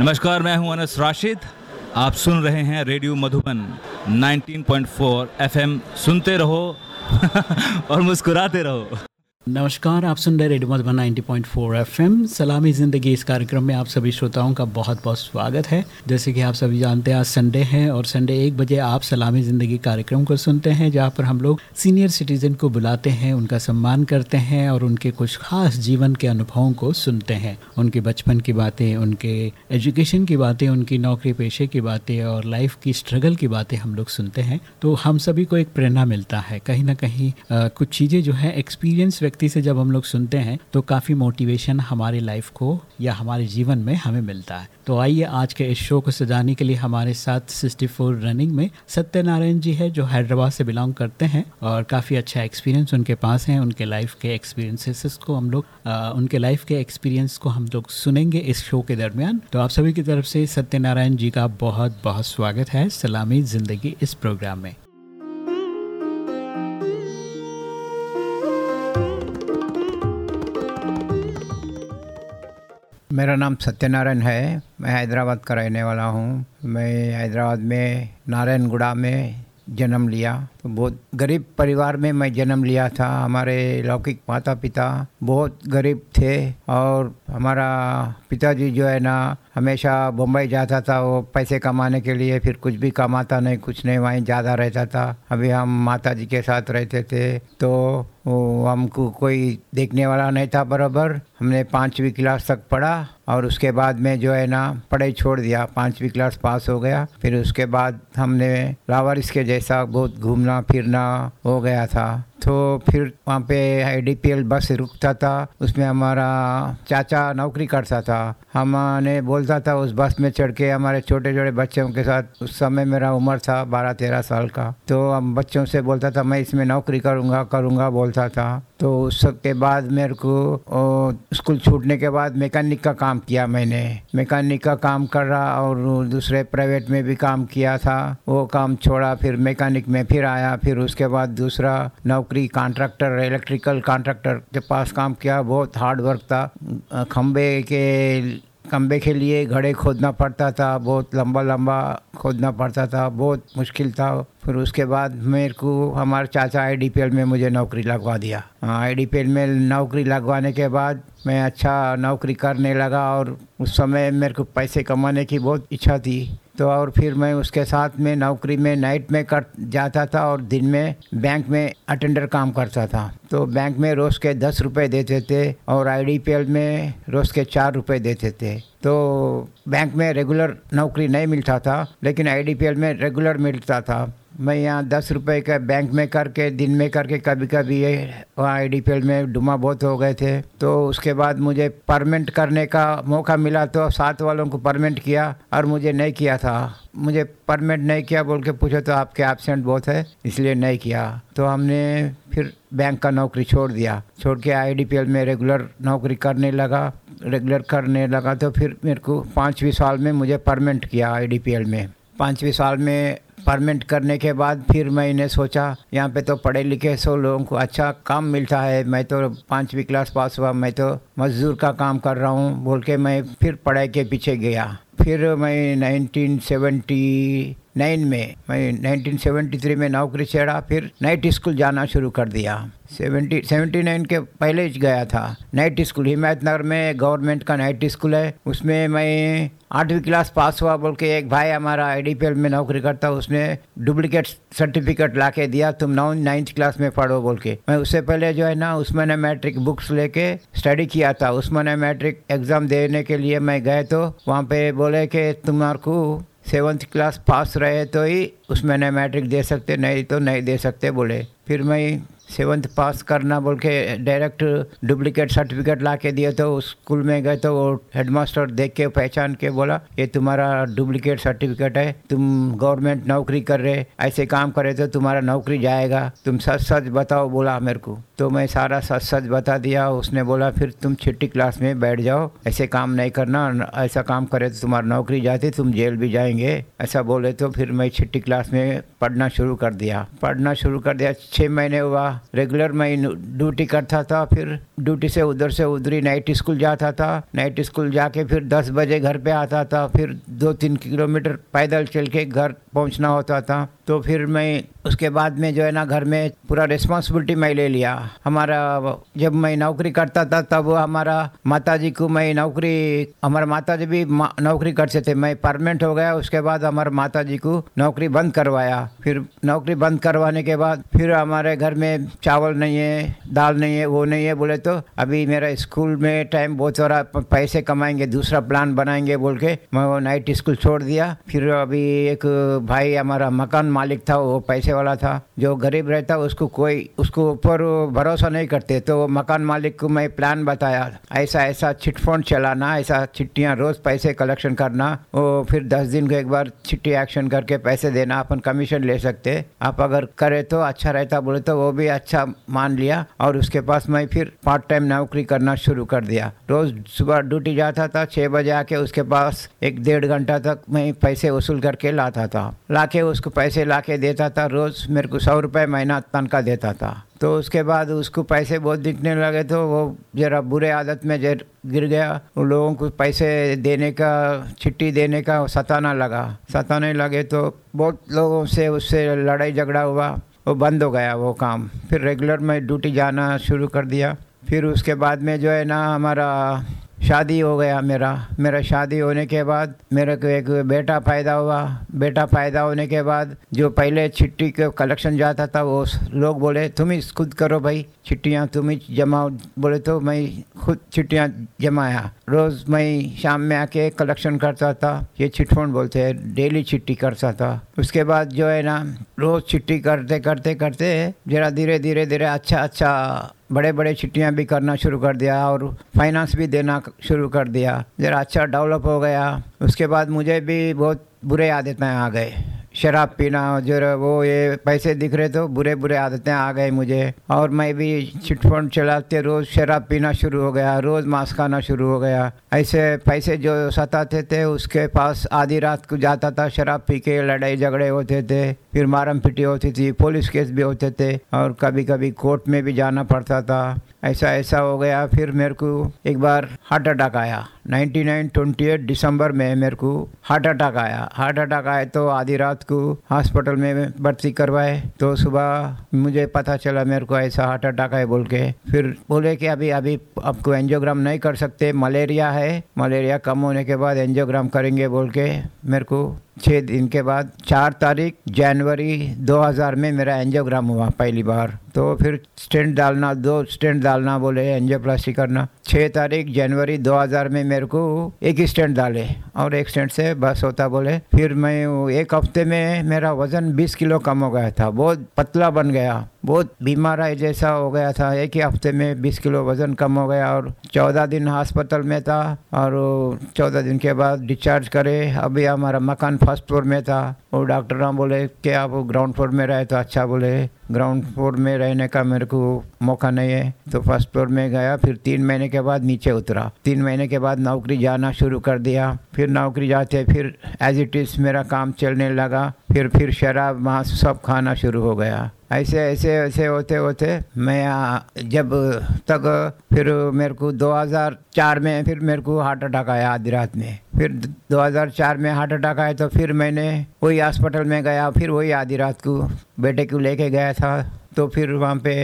नमस्कार, मैं हूँ अनस राशिद। आप सुन रहे हैं रेडियो मधुबन 19.4 एफएम। सुनते रहो और मुस्कुराते रहो। नमस्कार, आप सुन रहे रेडियो मधुबन 90.4 एफएम। सलामी ज़िंदगी, इस कार्यक्रम में आप सभी श्रोताओं का बहुत बहुत स्वागत है। जैसे कि आप सभी जानते हैं, आज संडे है और संडे एक बजे आप सलामी ज़िंदगी कार्यक्रम को सुनते हैं, जहाँ पर हम लोग सीनियर सिटीज़न को बुलाते हैं, उनका सम्मान करते हैं और उनके कुछ खास जीवन के अनुभवों को सुनते हैं। उनके बचपन की बातें, उनके एजुकेशन की बातें, उनकी नौकरी पेशे की बातें और लाइफ की स्ट्रगल की बातें हम लोग सुनते हैं। तो हम सभी को एक प्रेरणा मिलता है। कहीं ना कहीं कुछ चीज़ें जो है, एक्सपीरियंस व्यक्ति से जब हम लोग सुनते हैं तो काफ़ी मोटिवेशन हमारी लाइफ को या हमारे जीवन में हमें मिलता है। तो आइए आज के इस शो को सजाने के लिए हमारे साथ सिक्सटी फोर रनिंग में सत्यनारायण जी है, जो हैदराबाद से बिलोंग करते हैं और काफ़ी अच्छा एक्सपीरियंस उनके पास है, उनके लाइफ के एक्सपीरियंसेस को हम लोग उनके लाइफ के एक्सपीरियंस को हम लोग सुनेंगे इस शो के दरमियान। तो आप सभी की तरफ़ से सत्यनारायण जी का बहुत बहुत स्वागत है। सलामी ज़िंदगी इस प्रोग्राम में। मेरा नाम सत्यनारायण है। मैं हैदराबाद का रहने वाला हूँ। मैं हैदराबाद में, नारायणगुड़ा में जन्म लिया। तो बहुत गरीब परिवार में मैं जन्म लिया था। हमारे लौकिक माता पिता बहुत गरीब थे और हमारा पिताजी जो है ना, हमेशा बम्बई जाता था वो पैसे कमाने के लिए, फिर कुछ भी कमाता नहीं, कुछ नहीं, वहीं ज़्यादा रहता था। अभी हम माता जी के साथ रहते थे तो हमको कोई देखने वाला नहीं था बराबर। हमने पाँचवीं क्लास तक पढ़ा और उसके बाद में जो है ना, पढ़ाई छोड़ दिया। पाँचवीं क्लास पास हो गया। फिर उसके बाद हमने लावारिस के जैसा बहुत घूमना फिरना हो गया था। तो फिर वहाँ पे आईडीपीएल बस रुकता था। उसमें हमारा चाचा नौकरी करता था। हमने बोलता था उस बस में चढ़ के हमारे छोटे छोटे बच्चों के साथ, उस समय मेरा उम्र था बारह तेरह साल का। तो हम बच्चों से बोलता था, मैं इसमें नौकरी करूँगा करूँगा, बोलता था। तो उस के बाद मेरे को स्कूल छूटने के बाद मैकेनिक का काम किया मैंने। मैकेनिक का काम कर रहा और दूसरे प्राइवेट में भी काम किया था। वो काम छोड़ा, फिर मैकेनिक में फिर आया। फिर उसके बाद दूसरा नौकरी कॉन्ट्रैक्टर, इलेक्ट्रिकल कॉन्ट्रैक्टर के पास काम किया, बहुत हार्ड वर्क था। खम्बे के खम्बे के लिए घड़े खोदना पड़ता था, बहुत लंबा लंबा खोदना पड़ता था, बहुत मुश्किल था। फिर उसके बाद मेरे को हमारे चाचा आईडीपीएल में मुझे नौकरी लगवा दिया। आई में नौकरी लगवाने के बाद मैं अच्छा नौकरी करने लगा और उस समय मेरे को पैसे कमाने की बहुत इच्छा थी। तो और फिर मैं उसके साथ में नौकरी में नाइट में कर, जाता था और दिन में बैंक में अटेंडर काम करता था। तो बैंक में रोज़ के दस रुपये देते थे और आईडीपीएल में रोज़ के चार रुपये देते थे। तो बैंक में रेगुलर नौकरी नहीं मिलता था, लेकिन आईडीपीएल में रेगुलर मिलता था। मैं यहाँ दस रुपए का बैंक में करके, दिन में करके कभी कभी ये वहाँ आईडीपीएल में डुमा बहुत हो गए थे। तो उसके बाद मुझे परमेंट करने का मौका मिला तो साथ वालों को परमेंट किया और मुझे नहीं किया था। मुझे परमेंट नहीं किया बोल के पूछो तो आपके एबसेंट बहुत है, इसलिए नहीं किया। तो हमने फिर बैंक का नौकरी छोड़ दिया। छोड़ के आईडीपीएल में रेगुलर नौकरी करने लगा रेगुलर करने लगा तो फिर मेरे को पाँचवीं साल में मुझे परमेंट किया आईडीपीएल में। पाँचवीं साल में परमेंट करने के बाद फिर मैंने सोचा, यहाँ पे तो पढ़े लिखे सो लोगों को अच्छा काम मिलता है। मैं तो पाँचवीं क्लास पास हुआ, मैं तो मजदूर का काम कर रहा हूँ, बोल के मैं फिर पढ़ाई के पीछे गया। फिर मैं 1979 में, मैं 1973 में नौकरी छेड़ा, फिर नाइट स्कूल जाना शुरू कर दिया। सेवेंटी सेवेंटी नाइन के पहले गया था। नाइट स्कूल हिमायत नगर में गवर्नमेंट का नाइट स्कूल है। उसमें मैं आठवीं क्लास पास हुआ, बोल के एक भाई हमारा IDPL में नौकरी करता, उसने डुप्लीकेट सर्टिफिकेट ला के दिया, तुम नौ, नाइन्थ क्लास में पढ़ो, बोल के। मैं उससे पहले जो है ना, उसमें ने मैट्रिक बुक्स लेके स्टडी किया था। उसमें ने मैट्रिक एग्ज़ाम देने के लिए मैं गए तो वहाँ पे बोले कि तुम्हारे को सेवन्थ क्लास पास रहे तो ही उसमें न मैट्रिक दे सकते नहीं तो नहीं दे सकते बोले। फिर मैं सेवन्थ पास करना बोल के डायरेक्ट डुप्लीकेट सर्टिफिकेट ला के दिए तो स्कूल में गए तो वो हेडमास्टर देख के पहचान के बोला, ये तुम्हारा डुप्लीकेट सर्टिफिकेट है, तुम गवर्नमेंट नौकरी कर रहे, ऐसे काम करे तो तुम्हारा नौकरी जाएगा। तुम सच सच बताओ, बोला मेरे को। तो मैं सारा सच सच बता दिया, उसने बोला, फिर तुम छिट्टी क्लास में बैठ जाओ, ऐसे काम नहीं करना, ऐसा काम करे तो तुम्हारी नौकरी जाती, तुम जेल भी जाएँगे। ऐसा बोले तो फिर मैं छिट्टी क्लास में पढ़ना शुरू कर दिया। पढ़ना शुरू कर दिया छः महीने हुआ रेगुलर मैं ड्यूटी करता था, फिर ड्यूटी से उधर से उधरी नाइट स्कूल जाता था। नाइट स्कूल जाके फिर दस बजे घर पे आता था, फिर दो तीन किलोमीटर पैदल चल के घर पहुँचना होता था। तो फिर मैं उसके बाद में जो है ना घर में पूरा रिस्पॉन्सिबिलिटी मैं ले लिया। हमारा, जब मैं नौकरी करता था, तब हमारा माता जी को मैं नौकरी, हमारे माता जी भी नौकरी करते थे। मैं परमानेंट हो गया, उसके बाद हमारे माता जी को नौकरी बंद करवाया। फिर नौकरी बंद करवाने के बाद फिर हमारे घर में चावल नहीं है, दाल नहीं है, वो नहीं है, बोले तो अभी मेरा स्कूल में टाइम बहुत रहा पैसे कमाएँगे, दूसरा प्लान बनाएँगे, बोल के मैं वो नाइट स्कूल छोड़ दिया। फिर अभी एक भाई हमारा मकान मालिक था, वो पैसे वाला था, जो गरीब रहता, उसको कोई, उसको ऊपर भरोसा नहीं करते। तो मकान मालिक को मैं प्लान बताया, ऐसा ऐसा चिटफंड चलाना, ऐसा चिट्ठियाँ रोज पैसे कलेक्शन करना, वो फिर दस दिन को एक बार चिट्ठी एक्शन करके पैसे देना, अपन कमीशन ले सकते। आप अगर करे तो अच्छा रहता, बोले तो वो भी अच्छा मान लिया, और उसके पास मैं फिर पार्ट टाइम नौकरी करना शुरू कर दिया। रोज सुबह ड्यूटी जाता था छः बजे आके उसके पास एक डेढ़ घंटा तक मैं पैसे वसूल करके लाता था। लाके उसको पैसे ला के देता था, रोज़ मेरे को सौ रुपये महीना तनख्वाह देता था। तो उसके बाद उसको पैसे बहुत दिखने लगे तो वो जरा बुरे आदत में जर गिर गया। उन लोगों को पैसे देने का, चिट्ठी देने का सताना लगा। सताने लगे तो बहुत लोगों से उससे लड़ाई झगड़ा हुआ। वो बंद हो गया वो काम। फिर रेगुलर में ड्यूटी जाना शुरू कर दिया। फिर उसके बाद में जो है ना, हमारा शादी हो गया मेरा। मेरा शादी होने के बाद मेरे को एक बेटा पैदा हुआ। बेटा पैदा होने के बाद जो पहले चिट्ठी के कलेक्शन जाता था, वो लोग बोले, तुम ही खुद करो भाई, चिट्ठियाँ तुम ही जमाओ बोले तो मैं खुद चिट्ठियाँ जमाया। रोज़ मैं शाम में आके कलेक्शन करता था। ये चिटफंड बोलते हैं डेली चिट्ठी करता था। उसके बाद जो है ना, रोज़ चिट्ठी करते करते करते जरा धीरे धीरे धीरे अच्छा अच्छा बड़े बड़े छुट्टियाँ भी करना शुरू कर दिया और फाइनेंस भी देना शुरू कर दिया। ज़रा अच्छा डेवलप हो गया। उसके बाद मुझे भी बहुत बुरे आदतें आ गए। शराब पीना, जो वो ये पैसे दिख रहे तो बुरे बुरे आदतें आ गए मुझे। और मैं भी चिटफंड चलाते रोज़ शराब पीना शुरू हो गया, रोज़ मांस खाना शुरू हो गया। ऐसे पैसे जो सताते थे, उसके पास आधी रात को जाता था, शराब पी के लड़ाई झगड़े होते थे, फिर मारम पिटी होती थी, पुलिस केस भी होते थे, और कभी कभी कोर्ट में भी जाना पड़ता था। ऐसा ऐसा हो गया, फिर मेरे को एक बार हार्ट अटैक आया। 99 28 दिसंबर में मेरे को हार्ट अटैक आया। हार्ट अटैक आया तो आधी रात को हॉस्पिटल में भर्ती करवाए। तो सुबह मुझे पता चला मेरे को ऐसा हार्ट अटैक है बोल के। फिर बोले कि अभी अभी आपको एंजियोग्राम नहीं कर सकते मलेरिया है। मलेरिया कम होने के बाद एंजियोग्राम करेंगे बोल के मेरे को छः दिन के बाद, चार तारीख, जनवरी 2000 में मेरा एंजियोग्राम हुआ पहली बार। तो फिर स्टेंट डालना, दो स्टेंट डालना बोले, एंजियोप्लास्टी करना। छः तारीख, जनवरी 2000 में मेरे को एक स्टेंट डाले और एक स्टेंट से बस होता बोले। फिर मैं एक हफ़्ते में मेरा वज़न 20 किलो कम हो गया था, बहुत पतला बन गया। बहुत बीमार है, जैसा हो गया था। एक ही हफ़्ते में 20 किलो वज़न कम हो गया और 14 दिन हॉस्पिटल में था और 14 दिन के बाद डिस्चार्ज करे। अभी हमारा मकान फ़र्स्ट फ्लोर में था। और डॉक्टर ना बोले कि आप ग्राउंड फ्लोर में रहे तो अच्छा बोले। ग्राउंड फ्लोर में रहने का मेरे को मौका नहीं है। तो फ़र्स्ट फ्लोर में गया, फिर तीन महीने के बाद नीचे उतरा। तीन महीने के बाद नौकरी जाना शुरू कर दिया। फिर नौकरी जाते, फिर एज इट इज़ मेरा काम चलने लगा। फिर फिर शराब, मांस सब खाना शुरू हो गया। ऐसे ऐसे ऐसे होते होते मैं जब तक फिर मेरे को 2004 में फिर मेरे को हार्ट अटैक आया आधी रात में। फिर 2004 में हार्ट अटैक आया तो फिर मैंने वही हॉस्पिटल में गया, फिर वही आधी रात को बेटे को लेके गया था। तो फिर वहाँ पे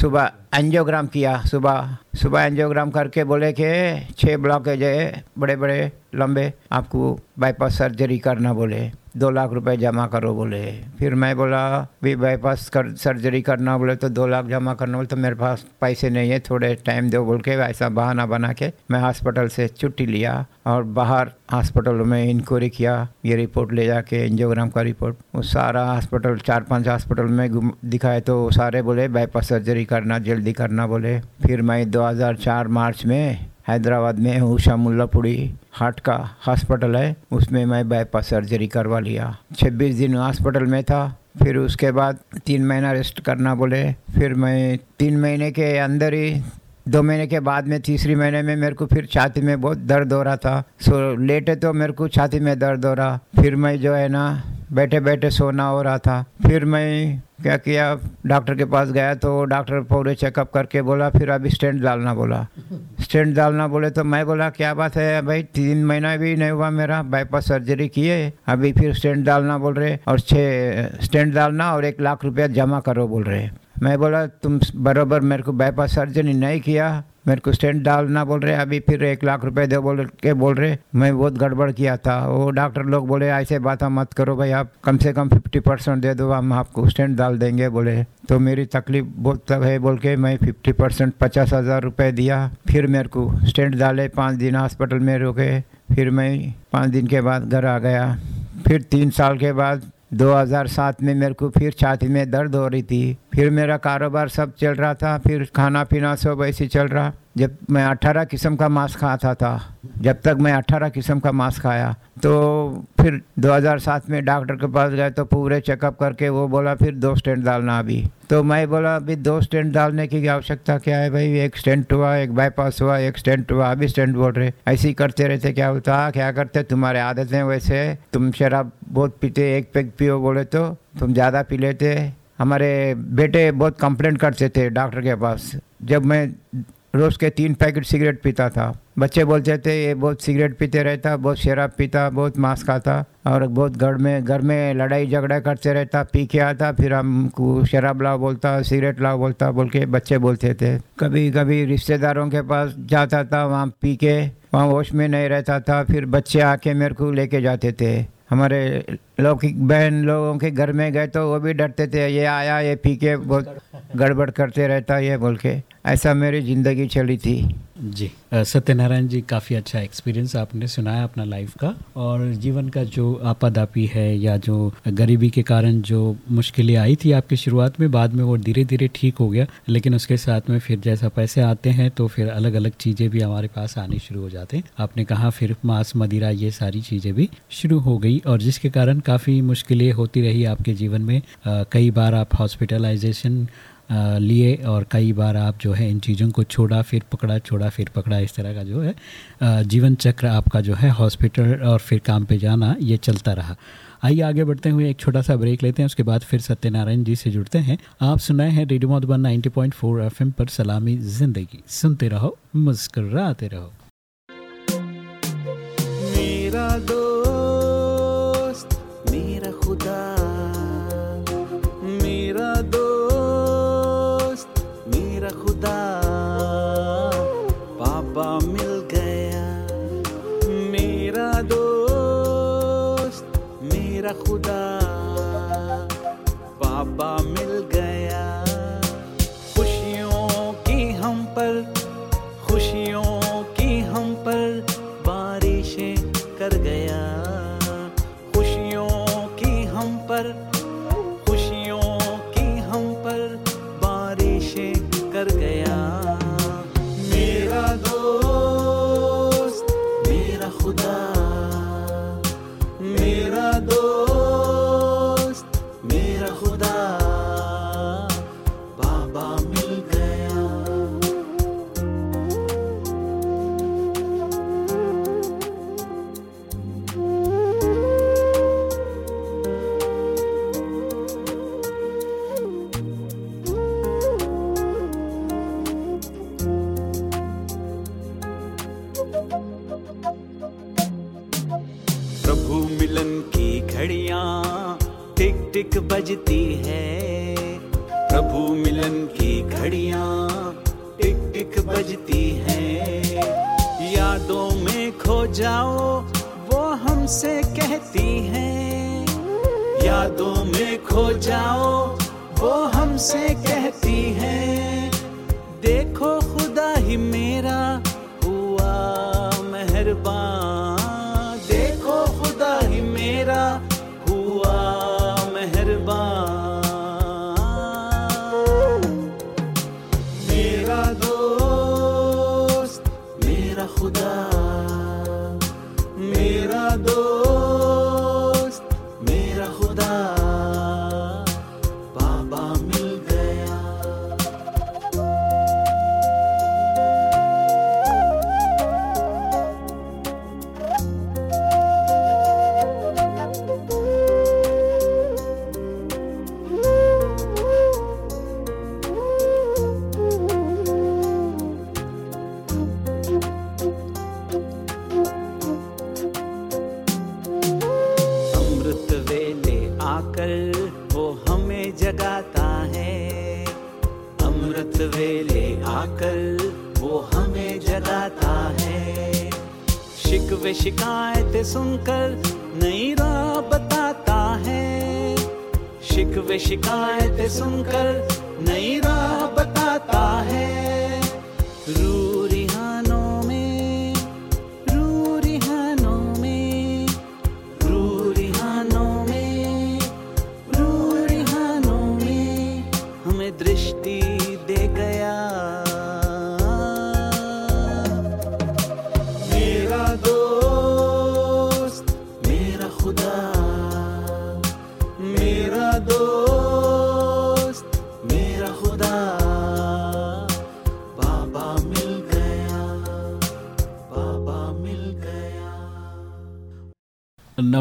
सुबह एंजियोग्राम किया, सुबह सुबह एंजियोग्राम करके बोले कि छः ब्लॉक है जो बड़े बड़े लंबे, आपको बाईपास सर्जरी करना बोले। दो लाख रुपए जमा करो बोले। फिर मैं बोला, भी बाईपास कर सर्जरी करना बोले तो दो लाख जमा करना बोले तो मेरे पास पैसे नहीं है, थोड़े टाइम दो बोल के ऐसा बहाना बना के मैं हॉस्पिटल से छुट्टी लिया और बाहर हॉस्पिटल में इंक्वायरी किया, ये रिपोर्ट ले जाके एंजियोग्राम का रिपोर्ट वो सारा हॉस्पिटल चार पाँच हॉस्पिटल में दिखाए तो सारे बोले बाईपास सर्जरी करना, जल्दी करना बोले। फिर मैं 2004 मार्च में हैदराबाद में उषा मुल्लापुरी हार्ट का हॉस्पिटल है। उसमें मैं बाईपास सर्जरी करवा लिया। 26 दिन हॉस्पिटल में था, फिर उसके बाद तीन महीना रेस्ट करना बोले। फिर मैं तीन महीने के अंदर ही दो महीने के बाद में, तीसरी महीने में मेरे को फिर छाती में बहुत दर्द हो रहा था। सो, लेटे तो मेरे को छाती में दर्द हो रहा। फिर मैं जो है ना बैठे बैठे सोना हो रहा था। फिर मैं क्या किया, डॉक्टर के पास गया तो डॉक्टर पूरे चेकअप करके बोला, फिर अभी स्टेंट डालना बोला। स्टेंट डालना बोले तो मैं बोला, क्या बात है भाई, तीन महीना भी नहीं हुआ मेरा, बाईपास सर्जरी किए, अभी फिर स्टेंट डालना बोल रहे और छः स्टेंट डालना और एक लाख रुपया जमा करो बोल रहे। मैं बोला, तुम बराबर मेरे को बाईपास सर्जरी नहीं किया। मेरे को स्टेंट डालना बोल रहे, अभी फिर एक लाख रुपए दे बोल के बोल रहे। मैं बहुत गड़बड़ किया था। वो डॉक्टर लोग बोले, ऐसे बात मत करो भाई, आप कम से कम फिफ्टी परसेंट दे दो, हम आपको स्टेंट डाल देंगे, बोले। तो मेरी तकलीफ़ बहुत तब है बोल के मैं फिफ्टी परसेंट पचास हज़ार रुपये दिया। फिर मेरे को स्टेंट डाले, पाँच दिन हॉस्पिटल में रुके। फिर मैं पाँच दिन के बाद घर आ गया। फिर तीन साल के बाद 2007 में मेरे को फिर छाती में दर्द हो रही थी। फिर मेरा कारोबार सब चल रहा था, फिर खाना पीना सब ऐसे चल रहा। जब मैं 18 किस्म का मांस खाता था, जब तक मैं 18 किस्म का मांस खाया तो फिर 2007 में डॉक्टर के पास गए तो पूरे चेकअप करके वो बोला, फिर दो स्टेंट डालना अभी। तो मैं बोला, अभी दो स्टेंट डालने की आवश्यकता क्या है भाई? एक स्टेंट हुआ, एक बाईपास हुआ, एक स्टेंट हुआ, अभी स्टेंट बोल रहे ऐसे ही करते रहते, क्या होता क्या करते? तुम्हारे आदतें वैसे। तुम शराब बहुत पीते, एक पैक पियो बोले तो। तुम ज़्यादा पी लेते। हमारे बेटे बहुत कंप्लेंट करते थे डॉक्टर के पास। जब मैं रोज़ के तीन पैकेट सिगरेट पीता था। बच्चे बोलते थे, ये बहुत सिगरेट पीते रहता, बहुत शराब पीता, बहुत मांस खाता और बहुत घर में घर में लड़ाई झगड़ा करते रहता, पी के आता, फिर हमको शराब लाओ बोलता, सिगरेट लाओ बोलता, बोल के बच्चे बोलते थे। कभी कभी रिश्तेदारों के पास जाता था, वहाँ पी के, वहाँ होश में नहीं रहता था, फिर बच्चे आके मेरे को लेके जाते थे। हमारे लौकिक बहन लोगों के घर में गए तो वो भी डरते थे, ये आया, ये पी के, बहुत गड़बड़ करते रहता है बोल के। ऐसा मेरी ज़िंदगी चली थी। जी सत्यनारायण जी, काफ़ी अच्छा एक्सपीरियंस आपने सुनाया अपना लाइफ का और जीवन का जो आपादापी है या जो गरीबी के कारण जो मुश्किलें आई थी आपकी शुरुआत में, बाद में वो धीरे धीरे ठीक हो गया, लेकिन उसके साथ में फिर जैसा पैसे आते हैं तो फिर अलग अलग चीज़ें भी हमारे पास आनी शुरू हो जाते हैं। आपने कहा फिर मांस मदिरा ये सारी चीज़ें भी शुरू हो गई और जिसके कारण काफ़ी मुश्किलें होती रही आपके जीवन में। कई बार आप हॉस्पिटलाइजेशन लिए और कई बार आप जो है इन चीज़ों को छोड़ा, फिर पकड़ा, छोड़ा, फिर पकड़ा, इस तरह का जो है जीवन चक्र आपका जो है हॉस्पिटल और फिर काम पे जाना, ये चलता रहा। आइए आगे बढ़ते हुए एक छोटा सा ब्रेक लेते हैं, उसके बाद फिर सत्यनारायण जी से जुड़ते हैं। आप सुनाए हैं रेडियो मधुबन 90.4 एफएम पर सलामी ज़िंदगी। सुनते रहो, मुस्कराते रहो।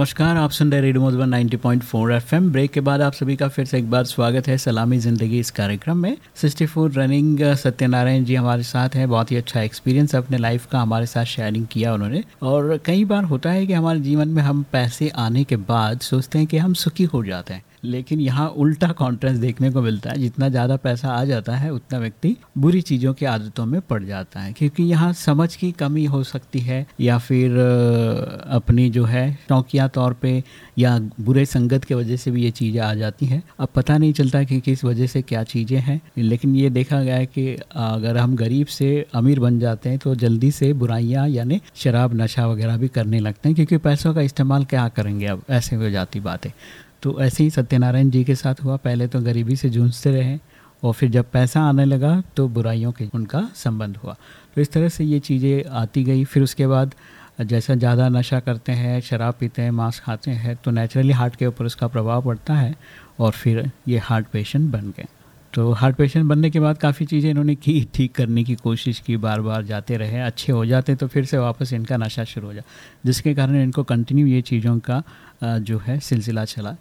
नमस्कार, आप सुन रहे रेडियो मधुबन 90.4 पॉइंट ब्रेक के बाद आप सभी का फिर से एक बार स्वागत है सलामी ज़िंदगी इस कार्यक्रम में। 64 रनिंग सत्यनारायण जी हमारे साथ हैं। बहुत ही अच्छा एक्सपीरियंस अपने लाइफ का, हमारे साथ शेयरिंग किया उन्होंने। और कई बार होता है कि हमारे जीवन में हम पैसे आने के बाद सोचते हैं कि हम सुखी हो जाते हैं। लेकिन यहाँ उल्टा कॉन्ट्रेंस देखने को मिलता है। जितना ज़्यादा पैसा आ जाता है, उतना व्यक्ति बुरी चीज़ों की आदतों में पड़ जाता है। क्योंकि यहाँ समझ की कमी हो सकती है या फिर अपनी जो है शौकिया तौर पे या बुरे संगत की वजह से भी ये चीज़ें आ जाती हैं। अब पता नहीं चलता कि किस वजह से क्या चीज़ें हैं, लेकिन ये देखा गया है कि अगर हम गरीब से अमीर बन जाते हैं तो जल्दी से बुराइयाँ यानी शराब, नशा वगैरह भी करने लगते हैं, क्योंकि पैसों का इस्तेमाल क्या करेंगे अब? ऐसे हो जाती बातें। तो ऐसे ही सत्यनारायण जी के साथ हुआ। पहले तो गरीबी से जूझते रहे और फिर जब पैसा आने लगा तो बुराइयों के उनका संबंध हुआ। तो इस तरह से ये चीज़ें आती गई। फिर उसके बाद जैसा ज़्यादा नशा करते हैं, शराब पीते हैं, मांस खाते हैं तो नेचुरली हार्ट के ऊपर उसका प्रभाव पड़ता है और फिर ये हार्ट पेशेंट बन गए। तो हार्ट पेशेंट बनने के बाद काफ़ी चीज़ें इन्होंने की, ठीक करने की कोशिश की बार बार जाते रहे, अच्छे हो जाते तो फिर से वापस इनका नशा शुरू हो जाए जिसके कारण इनको कंटिन्यू ये चीज़ों का जो है सिलसिला चला।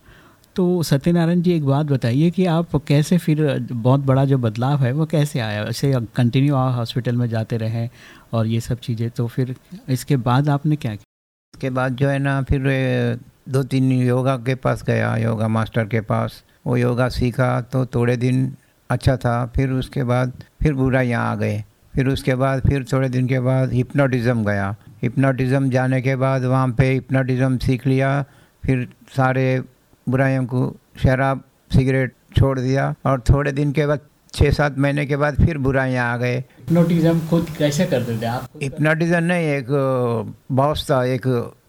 तो सत्यनारायण जी, एक बात बताइए कि आप कैसे फिर, बहुत बड़ा जो बदलाव है, वो कैसे आया? ऐसे कंटिन्यू आप हॉस्पिटल में जाते रहे और ये सब चीज़ें तो फिर इसके बाद आपने क्या किया? इसके बाद जो है ना, फिर दो तीन योगा के पास गया, योगा मास्टर के पास। वो योगा सीखा तो थोड़े दिन अच्छा था, फिर उसके बाद, फिर बुरा यहाँ आ गए फिर उसके बाद, फिर थोड़े दिन के बाद हिप्नोटिज़म गया। हिप्नोटिज़म जाने के बाद वहाँ पे हिप्नोटिज़म सीख लिया, फिर सारे बुराइयों को शराब सिगरेट छोड़ दिया और थोड़े दिन के बाद छः सात महीने के बाद फिर बुराइयाँ आ गए। हिप्नोटिज्म खुद कैसे करते थे आप? हिप्नोटिज्म नहीं एक बॉस था एक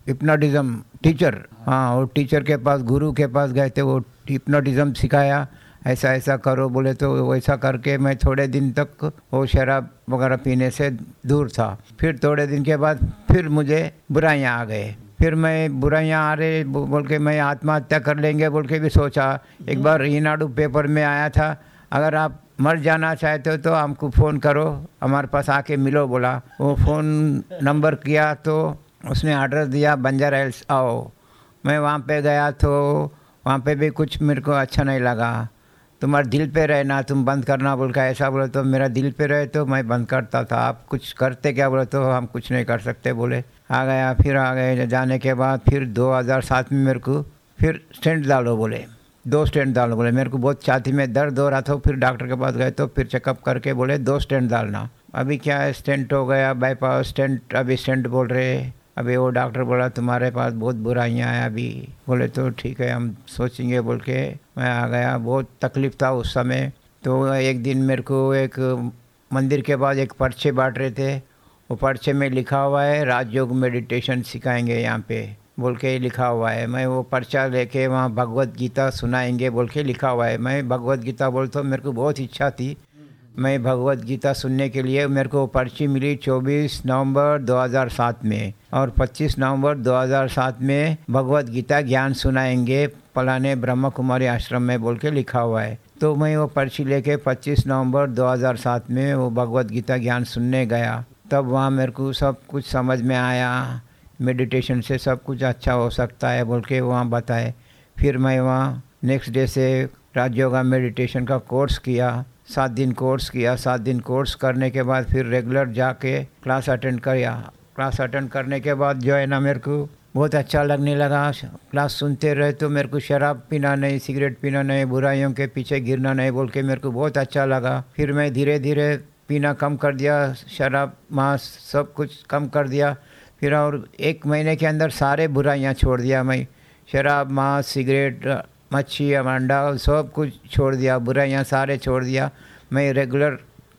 हिप्नोटिज्म टीचर हाँ वो टीचर के पास गुरु के पास गए थे वो हिप्नोटिज्म सिखाया। ऐसा ऐसा करो बोले तो वैसा करके मैं थोड़े दिन तक वो शराब वगैरह पीने से दूर था। फिर थोड़े दिन के बाद फिर मुझे बुराइयाँ आ गए। फिर मैं बुराइयाँ आ रहे बोल के मैं आत्महत्या कर लेंगे, बोल के भी सोचा। एक बार ईनाडू पेपर में आया था, अगर आप मर जाना चाहते हो तो हमको फ़ोन करो, हमारे पास आके मिलो बोला। वो फ़ोन नंबर किया तो उसने ऑर्डर दिया, बंजर हिल्स आओ। मैं वहाँ पे गया तो वहाँ पे भी कुछ मेरे को अच्छा नहीं लगा। तुम्हारे दिल पे रहना, तुम बंद करना बोल के ऐसा बोले तो मेरा दिल पे रहे तो मैं बंद करता था। आप कुछ करते क्या बोले तो हम कुछ नहीं कर सकते बोले। आ गया, फिर आ गए जाने के बाद फिर 2007 में मेरे को फिर स्टेंट डालो बोले। दो स्टेंट डालो बोले। मेरे को बहुत छाती में दर्द हो रहा था, फिर डॉक्टर के पास गए तो फिर चेकअप करके बोले, दो स्टेंट डालना। अभी क्या है स्टेंट हो गया बाईपास स्टेंट अभी स्टेंट बोल रहे अभी वो डॉक्टर बोला, तुम्हारे पास बहुत बुराइयाँ हैं अभी। बोले तो ठीक है, हम सोचेंगे बोल के मैं आ गया। बहुत तकलीफ़ था उस समय। तो एक दिन मेरे को एक मंदिर के बाद एक पर्चे बांट रहे थे। वो पर्चे में लिखा हुआ है, राजयोग मेडिटेशन सिखाएँगे यहाँ पे। बोल के लिखा हुआ है, मैं वो पर्चा लेके वहाँ भगवत गीता सुनाएँगे, बोल के लिखा हुआ है। मैं भगवत गीता बोल तो मेरे को बहुत इच्छा थी। मैं भगवत गीता सुनने के लिए मेरे को पर्ची मिली 24 नवंबर 2007 में और 25 नवंबर 2007 में भगवत गीता ज्ञान सुनाएँगे पलाने ब्रह्म कुमारी आश्रम में बोल के लिखा हुआ है। तो मैं वो पर्ची लेके 25 नवंबर 2007 में वो भगवत गीता ज्ञान सुनने गया। तब वहाँ मेरे को सब कुछ समझ में आया। मेडिटेशन से सब कुछ अच्छा हो सकता है, बोल के वहाँ बताए। फिर मैं वहाँ नेक्स्ट डे से राजयोगा मेडिटेशन का कोर्स किया। सात दिन कोर्स किया। सात दिन कोर्स करने के बाद फिर रेगुलर जाके क्लास अटेंड किया। क्लास अटेंड करने के बाद जो है ना मेरे को बहुत अच्छा लगने लगा। क्लास सुनते रहे तो मेरे को शराब पीना नहीं सिगरेट पीना नहीं, बुराइयों के पीछे गिरना नहीं, बोल के मेरे को बहुत अच्छा लगा। फिर मैं धीरे धीरे पीना कम कर दिया, शराब, मांस सब कुछ कम कर दिया। फिर और एक महीने के अंदर सारे बुराइयाँ छोड़ दिया मैं। शराब, मांस, सिगरेट, मच्छी अंडा सब कुछ छोड़ दिया, बुराइयाँ सारे छोड़ दिया। मैं रेगुलर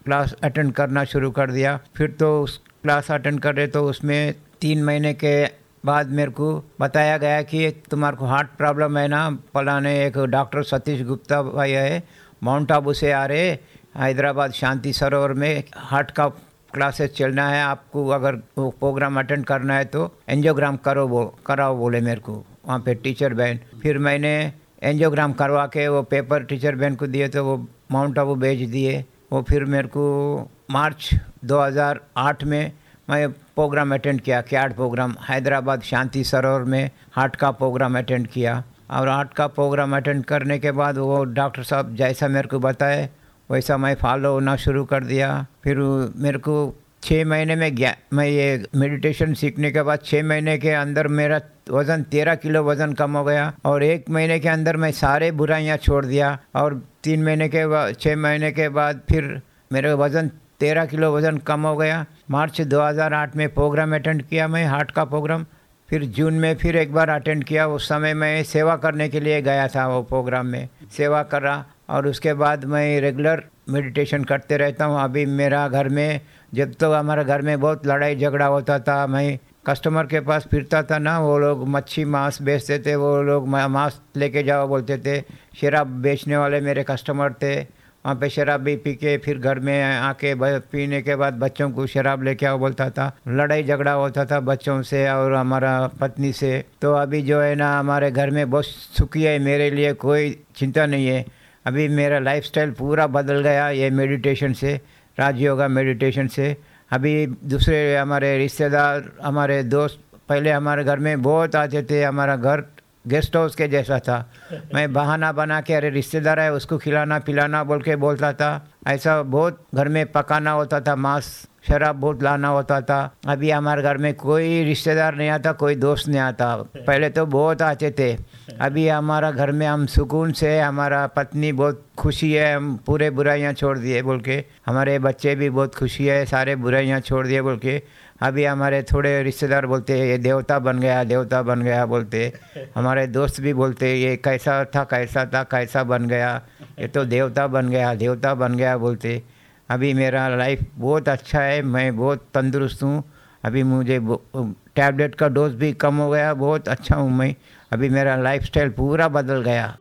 क्लास अटेंड करना शुरू कर दिया। फिर तो उस क्लास अटेंड कर रहे तो उसमें तीन महीने के बाद मेरे को बताया गया कि तुम्हारे को हार्ट प्रॉब्लम है ना, फलाने एक डॉक्टर सतीश गुप्ता भाई है, माउंट आबू से आ रहे। हैदराबाद शांति सरोवर में हार्ट का क्लासेस चलना है। आपको अगर वो प्रोग्राम अटेंड करना है तो एंजियोग्राम करो वो, कराओ बोले मेरे को। वहाँ पे टीचर बहन, फिर मैंने एंजियोग्राम करवा के वो पेपर टीचर बहन को दिए तो वो माउंट आबू भेज दिए। वो फिर मेरे को मार्च 2008 में मैं प्रोग्राम अटेंड किया कैड प्रोग्राम, हैदराबाद शांति सरोवर में हार्ट का प्रोग्राम अटेंड किया। और हार्ट का प्रोग्राम अटेंड करने के बाद वो डॉक्टर साहब जैसा मेरे को बताए वैसा मैं फॉलो होना शुरू कर दिया। फिर मेरे को छः महीने में गया, मैं ये मेडिटेशन सीखने के बाद छः महीने के अंदर मेरा वज़न, तेरह किलो वज़न कम हो गया और एक महीने के अंदर मैं सारे बुराइयाँ छोड़ दिया और तीन महीने के बाद छः महीने के बाद फिर मेरे वज़न, तेरह किलो वज़न कम हो गया। मार्च 2008 में प्रोग्राम अटेंड किया मैं हार्ट का प्रोग्राम फिर जून में फिर एक बार अटेंड किया। उस समय मैं सेवा करने के लिए गया था वो प्रोग्राम में। सेवा कर। और उसके बाद मैं रेगुलर मेडिटेशन करते रहता हूँ। अभी मेरा घर में, जब तो हमारे घर में बहुत लड़ाई झगड़ा होता था, मैं कस्टमर के पास फिरता था ना, वो लोग मच्छी मांस बेचते थे, वो लोग मांस लेके जाओ बोलते थे। शराब बेचने वाले मेरे कस्टमर थे। वहाँ पे शराब भी पी के फिर घर में आके पीने के बाद बच्चों को शराब लेके आओ बोलता था। लड़ाई झगड़ा होता था बच्चों से और हमारा पत्नी से। तो अभी जो है ना, हमारे घर में बहुत सुखी है, मेरे लिए कोई चिंता नहीं है। अभी मेरा लाइफस्टाइल पूरा बदल गया, ये मेडिटेशन से राजयोगा मेडिटेशन से। अभी दूसरे हमारे रिश्तेदार, हमारे दोस्त, पहले हमारे घर में बहुत आते थे, हमारा घर गेस्ट हाउस के जैसा था। मैं बहाना बना के, अरे रिश्तेदार है, उसको खिलाना पिलाना बोल के बोलता था। ऐसा बहुत घर में पकाना होता था, मांस, शराब बहुत लाना होता था। अभी हमारे घर में कोई रिश्तेदार नहीं आता, कोई दोस्त नहीं आता। पहले तो बहुत आते थे। अभी हमारा घर में हम सुकून से, हमारा पत्नी बहुत खुशी है, हम पूरे बुराइयाँ छोड़ दिए बोल के। हमारे बच्चे भी बहुत खुशी है, सारे बुराइयाँ छोड़ दिए बोल के। अभी हमारे थोड़े रिश्तेदार बोलते, ये देवता बन गया, देवता बन गया बोलते। हमारे दोस्त भी बोलते, ये कैसा था कैसा था, कैसा बन गया? ये तो देवता बन गया, देवता बन गया बोलते। अभी मेरा लाइफ बहुत अच्छा है, मैं बहुत तंदुरुस्त हूँ। अभी मुझे टैबलेट का डोज भी कम हो गया, बहुत अच्छा हूँ मैं। अभी मेरा लाइफस्टाइल पूरा बदल गया।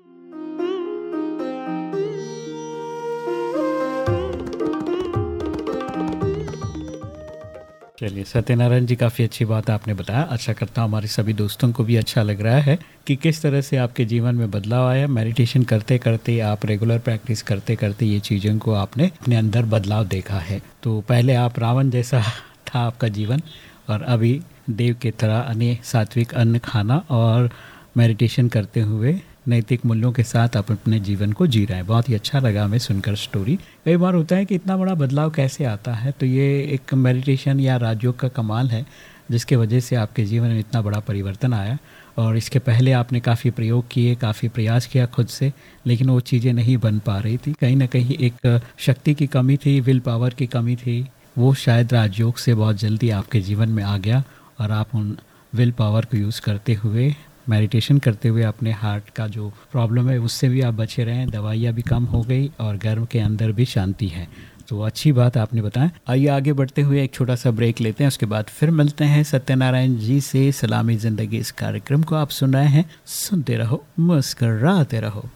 चलिए, सत्यनारायण जी, काफ़ी अच्छी बात आपने बताया। अच्छा करता हूँ हमारे सभी दोस्तों को भी अच्छा लग रहा है कि किस तरह से आपके जीवन में बदलाव आया। मेडिटेशन करते करते आप रेगुलर प्रैक्टिस करते करते ये चीज़ों को आपने अपने अंदर बदलाव देखा है। तो पहले आप रावण जैसा था आपका जीवन और अभी देव के तरह अन्य सात्विक अन्न खाना और मेडिटेशन करते हुए नैतिक मूल्यों के साथ आप अपने जीवन को जी रहे हैं। बहुत ही अच्छा लगा हमें सुनकर स्टोरी कई बार होता है कि इतना बड़ा बदलाव कैसे आता है? तो ये एक मेडिटेशन या राजयोग का कमाल है, जिसके वजह से आपके जीवन में इतना बड़ा परिवर्तन आया। और इसके पहले आपने काफ़ी प्रयोग किए, काफ़ी प्रयास किया खुद से, लेकिन वो चीज़ें नहीं बन पा रही थी। कहीं ना कहीं एक शक्ति की कमी थी विल पावर की कमी थी। वो शायद राजयोग से बहुत जल्दी आपके जीवन में आ गया। और आप उन विल पावर को यूज़ करते हुए मेडिटेशन करते हुए अपने हार्ट का जो प्रॉब्लम है, उससे भी आप बचे रहें, दवाइयाँ भी कम हो गई और गर्भ के अंदर भी शांति है। तो अच्छी बात आपने बताया। आइए आगे बढ़ते हुए एक छोटा सा ब्रेक लेते हैं, उसके बाद फिर मिलते हैं सत्यनारायण जी से सलामी ज़िंदगी इस कार्यक्रम को आप सुन रहे हैं। सुनते रहो, मुस्कराते रहो।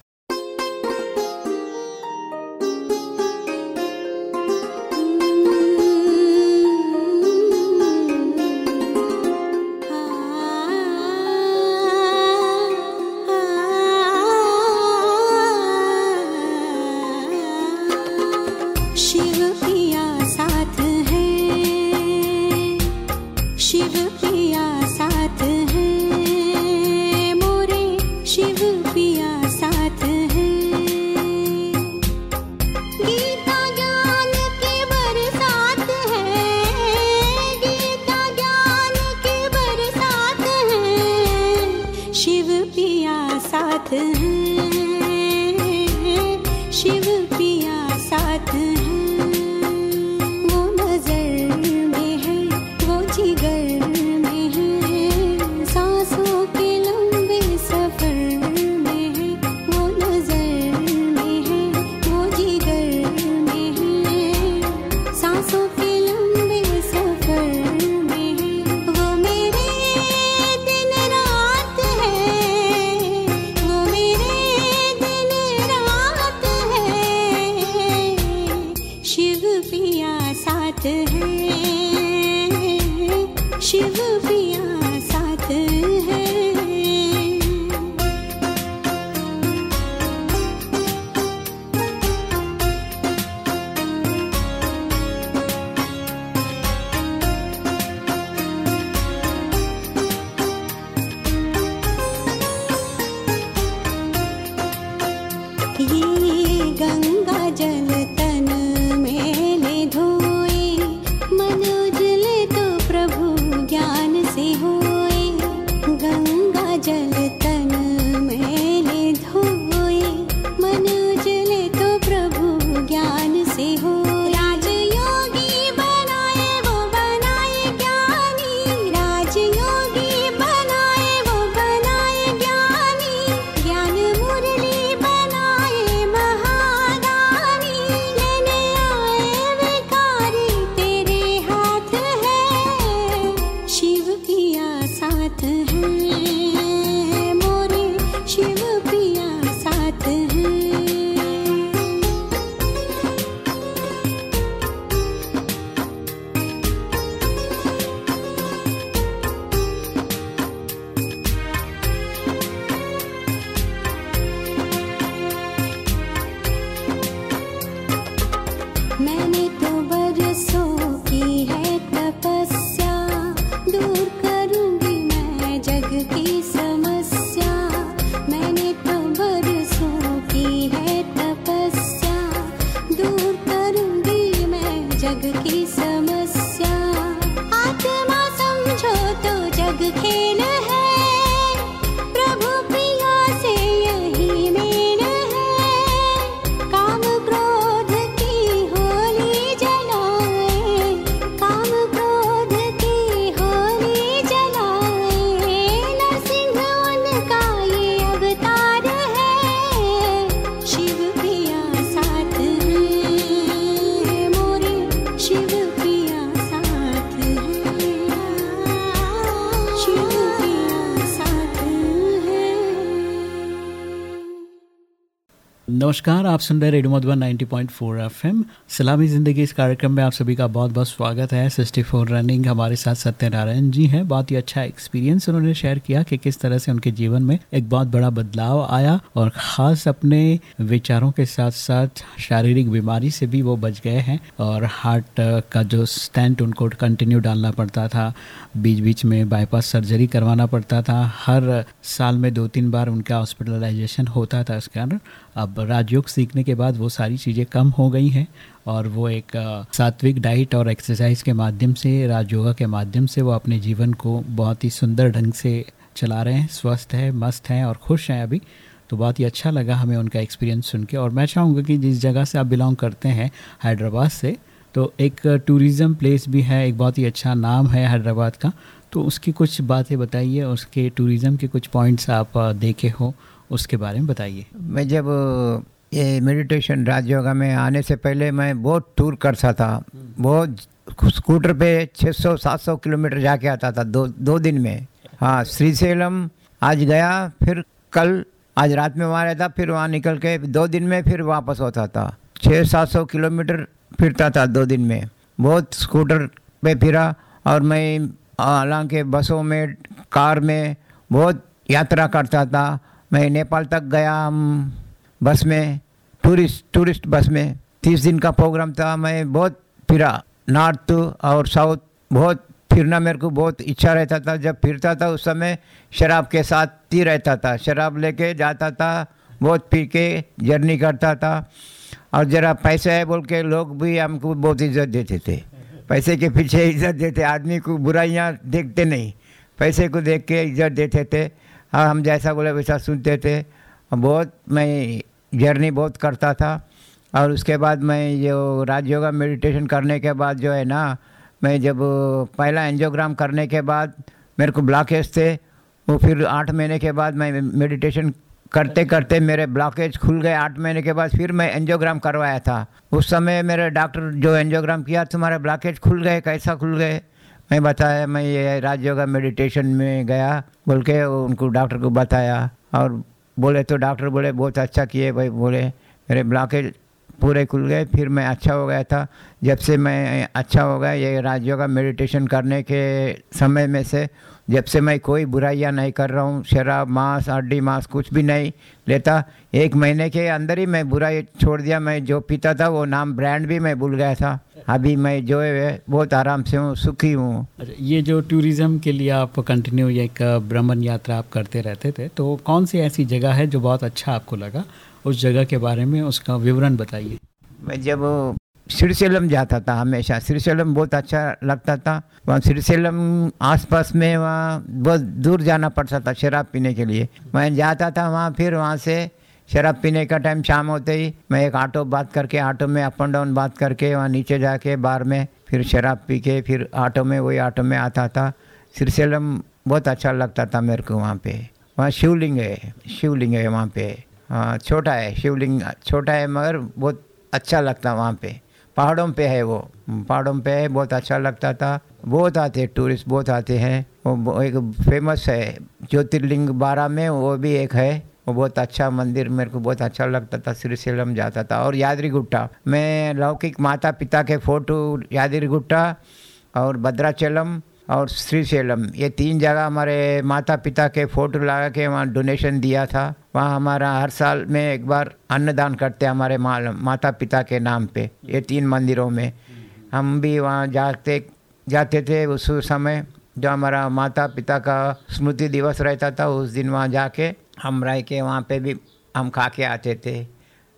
नमस्कार, आप सुन रहे रेडियो मधुबन 90.4 एफएम। सलामी ज़िंदगी इस कार्यक्रम में आप सभी का बहुत बहुत स्वागत है। सिक्सटी फोर रनिंग हमारे साथ सत्यनारायण जी हैं। बहुत ही अच्छा एक्सपीरियंस उन्होंने शेयर किया कि किस तरह से उनके जीवन में एक बहुत बड़ा बदलाव आया और ख़ास अपने विचारों के साथ साथ शारीरिक बीमारी से भी वो बच गए हैं और हार्ट का जो स्टेंट उनको कंटिन्यू डालना पड़ता था बीच बीच में बाईपास सर्जरी करवाना पड़ता था। हर साल में दो तीन बार उनका हॉस्पिटलाइजेशन होता था इस कारण। अब राजयोग सीखने के बाद वो सारी चीज़ें कम हो गई हैं और वो एक सात्विक डाइट और एक्सरसाइज के माध्यम से, राजयोगा के माध्यम से वो अपने जीवन को बहुत ही सुंदर ढंग से चला रहे हैं, स्वस्थ है, मस्त हैं और खुश हैं अभी। तो बहुत ही अच्छा लगा हमें उनका एक्सपीरियंस सुन के और मैं चाहूँगा कि जिस जगह से आप बिलोंग करते हैं, हैदराबाद से तो एक टूरिज़म प्लेस भी है, एक बहुत ही अच्छा नाम है हैदराबाद का। तो उसकी कुछ बातें बताइए, उसके टूरिज़म के कुछ पॉइंट्स आप देखे हो उसके बारे में बताइए। मैं जब, ये मेडिटेशन राजयोगा में आने से पहले मैं बहुत टूर करता था। बहुत स्कूटर पे 600-700 किलोमीटर जाके आता था, दो दो दिन में। हाँ श्रीशैलम, आज गया, फिर कल, आज रात में वहाँ रहता, फिर वहाँ निकल के दो दिन में फिर वापस होता था। छः सात सौ किलोमीटर फिरता था दो दिन में। बहुत स्कूटर पे फिरा और मैं हालाँकि बसों में, कार में बहुत यात्रा करता था। मैं नेपाल तक गया, हम बस में टूरिस्ट टूरिस्ट बस में। तीस दिन का प्रोग्राम था, मैं बहुत फिरा। नॉर्थ और साउथ बहुत फिरना मेरे को बहुत इच्छा रहता था। जब फिरता था, उस समय शराब के साथ ही रहता था। शराब लेके जाता था, बहुत पी के जर्नी करता था। और ज़रा पैसे है बोल के लोग भी हमको बहुत इज़्ज़त देते थे। पैसे के पीछे इज़्ज़त देते आदमी को बुराइयाँ देखते नहीं। पैसे को देख के इज़्ज़त देते थे। और हम जैसा बोले वैसा सुनते थे। बहुत मैं जर्नी बहुत करता था। और उसके बाद मैं जो राजयोगा मेडिटेशन करने के बाद जो है ना, मैं जब पहला एंजियोग्राम करने के बाद मेरे को ब्लॉकेज थे, वो फिर आठ महीने के बाद मैं मेडिटेशन करते करते मेरे ब्लॉकेज खुल गए। आठ महीने के बाद फिर मैं एंजियोग्राम करवाया था। उस समय मेरे डॉक्टर जो एंजियोग्राम किया, तुम्हारे ब्लॉकेज खुल गए, कैसा खुल गए? मैं बताया, मैं ये राजयोगा मेडिटेशन में गया, बोल के उनको डॉक्टर को बताया और बोले तो डॉक्टर बोले, बहुत अच्छा किए भाई, बोले। मेरे ब्लॉकेज पूरे खुल गए, फिर मैं अच्छा हो गया था। जब से मैं अच्छा हो गया, ये राजयोगा मेडिटेशन करने के समय में से जब से मैं कोई बुराइयाँ नहीं कर रहा हूँ शराब मांस हड्डी मांस कुछ भी नहीं लेता एक महीने के अंदर ही मैं बुराई छोड़ दिया मैं जो पीता था वो नाम ब्रांड भी मैं भूल गया था। अभी मैं जो है बहुत आराम से हूँ सुखी हूँ। अच्छा, ये जो टूरिज़्म के लिए आप कंटिन्यू एक भ्रमण यात्रा आप करते रहते थे तो कौन सी ऐसी जगह है जो बहुत अच्छा आपको लगा? उस जगह के बारे में उसका विवरण बताइए। मैं जब श्रीशैलम जाता था हमेशा। श्रीशैलम बहुत अच्छा लगता था। वहाँ श्रीशैलम आसपास में वहाँ बहुत दूर जाना पड़ता था शराब पीने के लिए। मैं जाता था वहाँ, फिर वहाँ से शराब पीने का टाइम शाम होते ही मैं एक ऑटो बात करके, ऑटो में अप एंड डाउन बात करके, वहाँ नीचे जाके बार में फिर शराब पी के फिर ऑटो में, वही ऑटो में आता था। श्रीशैलम बहुत अच्छा लगता था मेरे को वहाँ पे। वहाँ शिवलिंग है शिवलिंग है वहाँ पे। हाँ छोटा है, शिवलिंग छोटा है मगर बहुत अच्छा लगता वहाँ पे। पहाड़ों पे है वो। पहाड़ों पे है बहुत अच्छा लगता था। बहुत आते हैं टूरिस्ट बहुत आते हैं। वो वो एक फ़ेमस है, ज्योतिर्लिंग बारह में, वो भी एक है। वो बहुत अच्छा मंदिर, मेरे को बहुत अच्छा लगता था। श्रीशैलम जाता था। और यादरी गुट्टा मैं लौकिक माता पिता के फ़ोटो यादरी गुट्टा और भद्राचलम और श्री श्रीशैलम। ये तीन जगह हमारे माता पिता के फ़ोटो लगा के वहाँ डोनेशन दिया था। वहाँ हमारा हर साल में एक बार अन्नदान करते हमारे मा, माता पिता के नाम पे। ये तीन मंदिरों में। हम भी वहाँ जाते जाते थे उस समय जो हमारा माता पिता का स्मृति दिवस रहता था उस दिन वहाँ जाके हम रह के वहाँ पे भी हम खा के आते थे।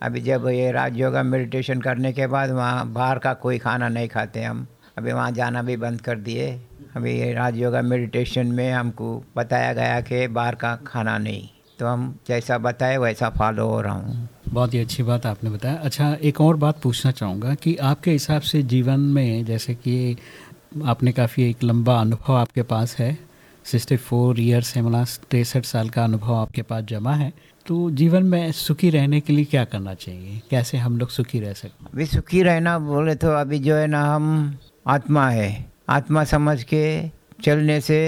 अभी जब ये राजयोगा मेडिटेशन करने के बाद वहाँ बाहर का कोई खाना नहीं खाते हम। अभी वहाँ जाना भी बंद कर दिए। अभी ये राजयोगा मेडिटेशन में हमको बताया गया कि बाहर का खाना नहीं। तो हम जैसा बताए वैसा फॉलो हो रहा हूँ। बहुत ही अच्छी बात आपने बताया। अच्छा एक और बात पूछना चाहूँगा कि आपके हिसाब से जीवन में जैसे कि आपने काफ़ी एक लंबा अनुभव आपके पास है सिक्सटी फोर ईयर्स है मतलब तिरसठ साल का अनुभव आपके पास जमा है तो जीवन में सुखी रहने के लिए क्या करना चाहिए? कैसे हम लोग सुखी रह सकते अभी सुखी रहना बोले तो अभी जो है ना हम आत्मा है। आत्मा समझ के चलने से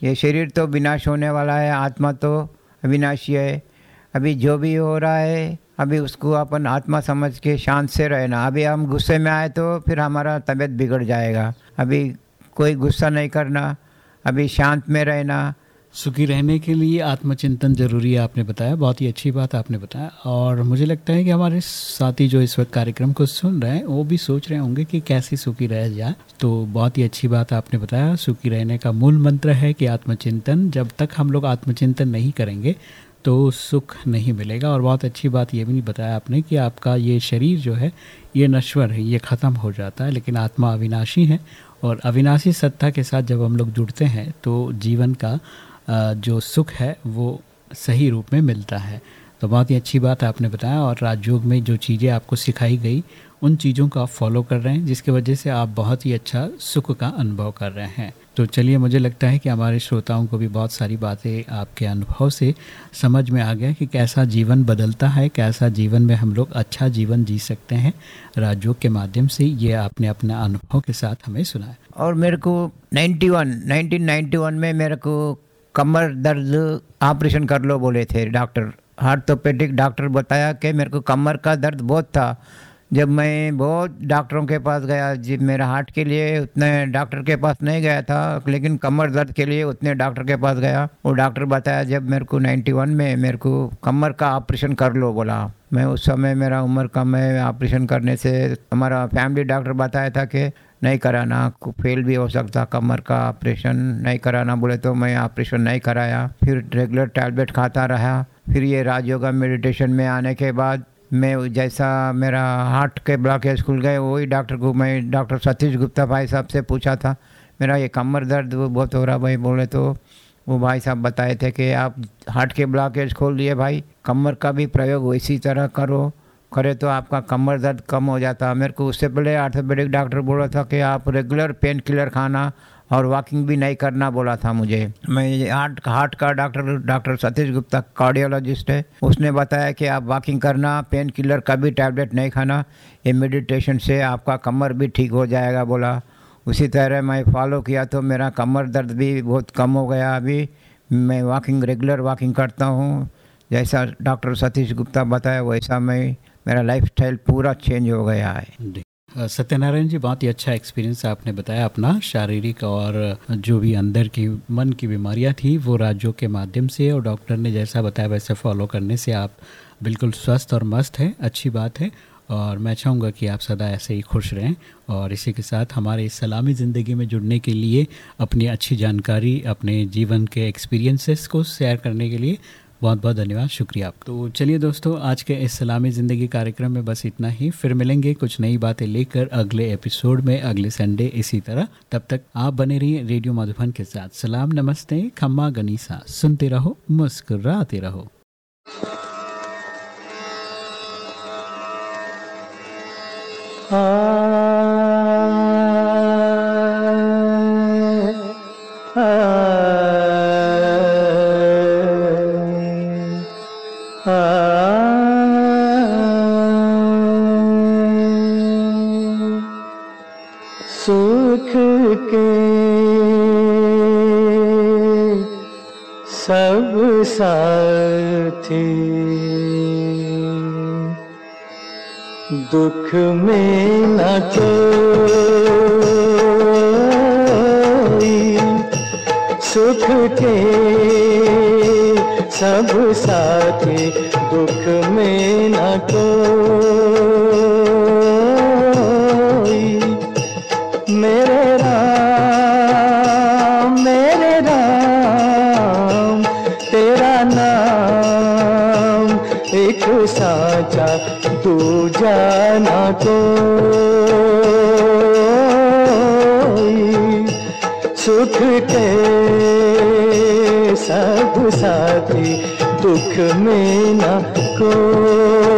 ये शरीर तो विनाश होने वाला है, आत्मा तो अविनाशी है। अभी जो भी हो रहा है, अभी उसको अपन आत्मा समझ के शांत से रहना। अभी हम गुस्से में आए तो फिर हमारा तबीयत बिगड़ जाएगा। अभी कोई गुस्सा नहीं करना, अभी शांत में रहना सुखी रहने के लिए आत्मचिंतन ज़रूरी है, आपने बताया। बहुत ही अच्छी बात आपने बताया। और मुझे लगता है कि हमारे साथी जो इस वक्त कार्यक्रम को सुन रहे हैं, वो भी सोच रहे होंगे कि कैसे सुखी रह जाए। तो बहुत ही अच्छी बात आपने बताया। सुखी रहने का मूल मंत्र है कि आत्मचिंतन। जब तक हम लोग आत्मचिंतन नहीं करेंगे तो सुख नहीं मिलेगा। और बहुत अच्छी बात ये भी नहीं बताया आपने कि आपका ये शरीर जो है, ये नश्वर है, ये ख़त्म हो जाता है। लेकिन आत्मा अविनाशी है। और अविनाशी सत्ता के साथ जब हम लोग जुड़ते हैं तो जीवन का जो सुख है, वो सही रूप में मिलता है। तो बहुत ही अच्छी बात आपने बताया और राजयोग में जो चीज़ें आपको सिखाई गई, उन चीज़ों को आप फॉलो कर रहे हैं, जिसकी वजह से आप बहुत ही अच्छा सुख का अनुभव कर रहे हैं। तो चलिए, मुझे लगता है कि हमारे श्रोताओं को भी बहुत सारी बातें आपके अनुभव से समझ में आ गया कि कैसा जीवन बदलता है, कैसा जीवन में हम लोग अच्छा जीवन जी सकते हैं। राजयोग के माध्यम से ये आपने अपने अनुभव के साथ हमें सुनाया। और मेरे को 91 1991 में मेरे को कमर दर्द ऑपरेशन कर लो बोले थे डॉक्टर। हार्थोपेडिक डॉक्टर बताया कि मेरे को कमर का दर्द बहुत था। जब मैं बहुत डॉक्टरों के पास गया जब मेरा हार्ट के लिए उतने डॉक्टर के पास नहीं गया था, लेकिन कमर दर्द के लिए उतने डॉक्टर के पास गया। वो डॉक्टर बताया, जब मेरे को 91 में मेरे को कमर का ऑपरेशन कर लो बोला। मैं उस समय मेरा उम्र कम है, ऑपरेशन करने से हमारा फैमिली डॉक्टर बताया था कि नहीं कराना फेल भी हो सकता, कमर का ऑपरेशन नहीं कराना, बोले तो मैं ऑपरेशन नहीं कराया। फिर रेगुलर टैबलेट खाता रहा। फिर ये राजयोगा मेडिटेशन में आने के बाद मैं जैसा मेरा हार्ट के ब्लॉकेज खुल गए, वही डॉक्टर को मैं डॉक्टर सतीश गुप्ता भाई साहब से पूछा था, मेरा ये कमर दर्द बहुत हो रहा भाई, बोले तो वो भाई साहब बताए थे कि आप हार्ट के ब्लॉकेज खोल लिए भाई, कमर का भी प्रयोग इसी तरह करो। करे तो आपका कमर दर्द कम हो जाता। मेरे को उससे पहले आर्थोपेडिक डॉक्टर बोला था कि आप रेगुलर पेन किलर खाना और वॉकिंग भी नहीं करना बोला था मुझे। मैं हार्ट हार्ट का doctor doctor Satish Gupta, cardiologist है। उसने बताया कि आप वॉकिंग करना, पेन किलर का भी टैबलेट नहीं खाना, ये मेडिटेशन से आपका कमर भी ठीक हो जाएगा बोला। उसी तरह मैं फॉलो किया तो मेरा कमर दर्द भी बहुत कम हो गया। अभी मैं वॉकिंग, रेगुलर वॉकिंग करता हूँ। जैसा डॉक्टर सतीश गुप्ता बताया, वैसा मैं मेरा लाइफ पूरा चेंज हो गया है। सत्यनारायण जी, बहुत ही अच्छा एक्सपीरियंस आपने बताया अपना शारीरिक और जो भी अंदर की, मन की बीमारियाँ थी, वो राज्यों के माध्यम से और डॉक्टर ने जैसा बताया वैसे फॉलो करने से आप बिल्कुल स्वस्थ और मस्त हैं, अच्छी बात है और मैं चाहूँगा कि आप सदा ऐसे ही खुश रहें और इसी के साथ हमारे सलामी ज़िंदगी में जुड़ने के लिए अपनी अच्छी जानकारी, अपने जीवन के एक्सपीरियंसेस को शेयर करने के लिए बहुत बहुत धन्यवाद, शुक्रिया आप तो चलिए दोस्तों, आज के इस सलामी ज़िंदगी कार्यक्रम में बस इतना ही। फिर मिलेंगे कुछ नई बातें लेकर अगले एपिसोड में, अगले संडे, इसी तरह। तब तक आप बने रहिए रेडियो मधुबन के साथ। सलाम, नमस्ते, खम्मा गनीसा। सुनते रहो, मुस्कुराते रहो। सुख साचा तू जाना कोई। सुख के सब साथी दुख में ना कोई।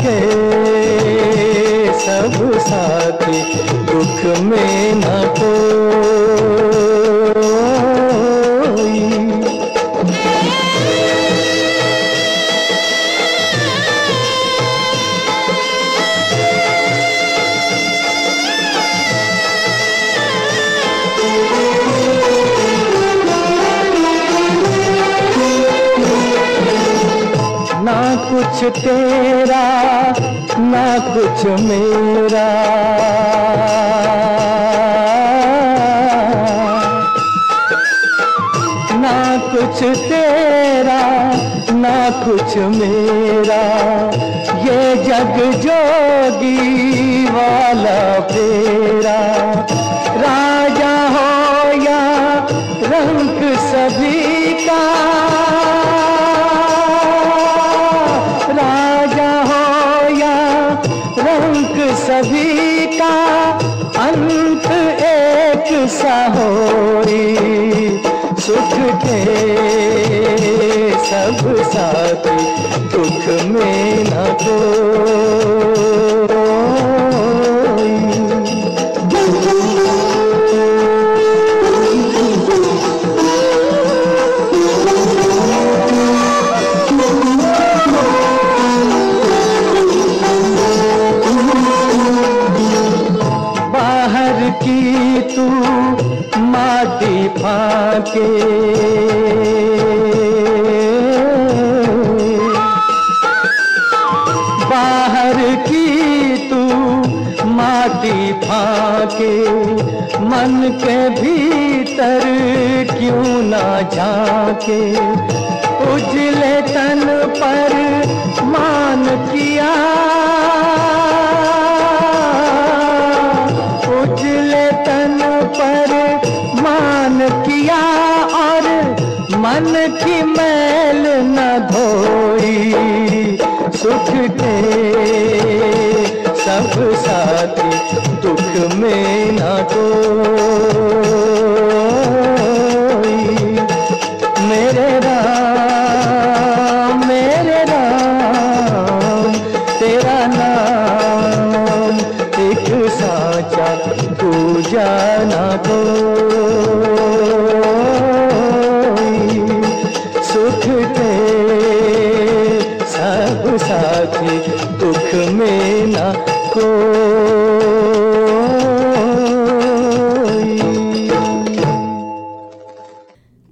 के सब साथी दुख में के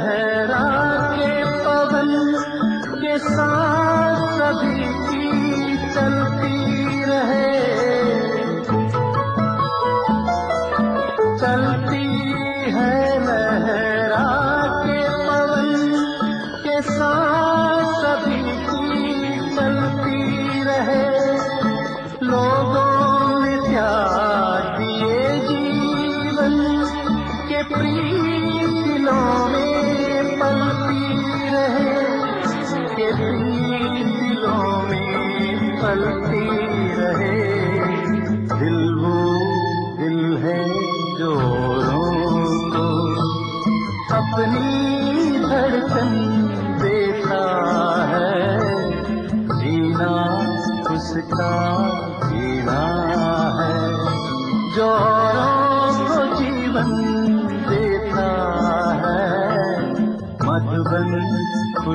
सहरा के पवन के साथ सभी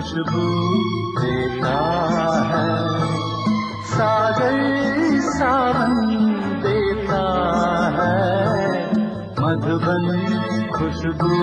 खुशबू देता है। सागर सावन देता है। मधुबन खुशबू